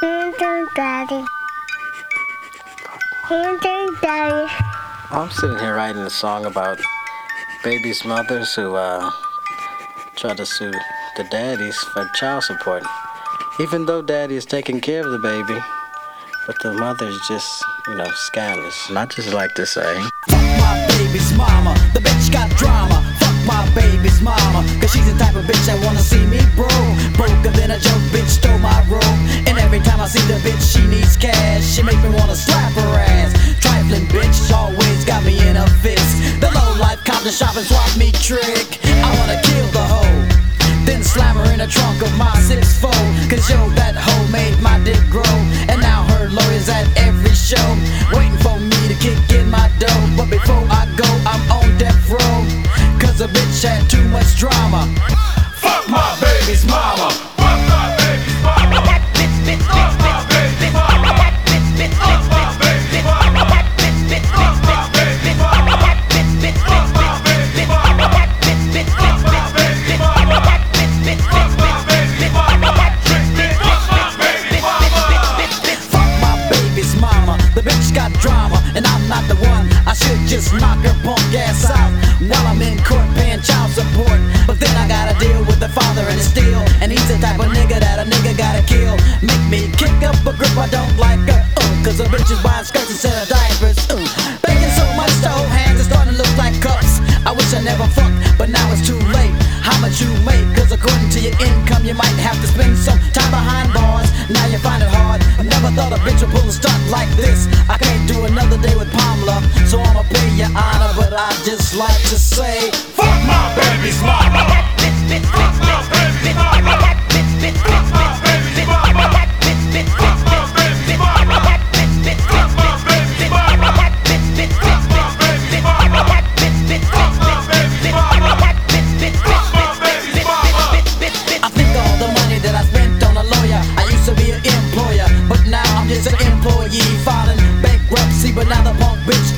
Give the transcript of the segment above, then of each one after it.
Hands on daddy. Hands on daddy. I'm sitting here writing a song about babies' mothers who uh, try to sue the daddies for child support. Even though daddy is taking care of the baby, but the mother's just, you know, scandalous. And I just like to say, Fuck my baby's mama, the bitch got drama. Fuck my baby's mama, cause she's the type of bitch that wanna see me broke. The shop and swap me trick. I wanna kill the hoe. Then slam her in the trunk of my 6 4 Cause yo, that And I'm not the one. I should just knock her punk ass out While I'm in court paying child support. But then I gotta deal with the father and his steel And he's the type of nigga that a nigga gotta kill. Make me kick up a grip I don't like her. Uh, Cause the bitch is buying skirts instead of diapers. Uh. Begging so much to hold hands It's starting to look like cups. I wish I never fucked But now it's too late. How much you make? Cause according to your income You might have to spend some time behind bars. Now you find it hard. I never thought a bitch would pull a stunt like this. I with Pamela So I'ma pay your honor But I just like to say Fuck my baby's mama. Mama.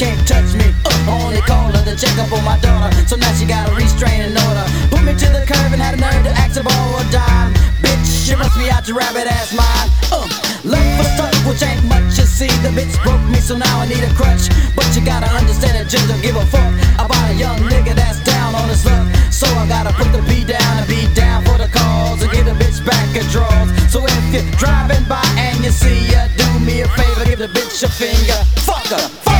Can't touch me. Uh, Only call her to check up on my daughter. So now she got a restraining order. Put me to the curb and had a nerve to ask to borrow a dime. Bitch, you must be out your rabbit ass mind. Uh, Left for stuck, which ain't much you see. The bitch broke me so now I need a crutch. But you gotta understand that Jim don't give a fuck About a young nigga that's down on his luck So I gotta put the B down and be down for the cause And get a bitch back a draws So if you're driving by and you see her Do me a favor, give the bitch a finger. Fuck her, Fuck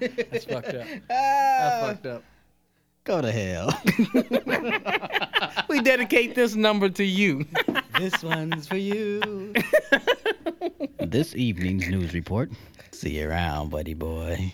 That's fucked up. That's ah. fucked up. Go to hell. We dedicate this number to you. this one's for you. this evening's news report. See you around, buddy boy.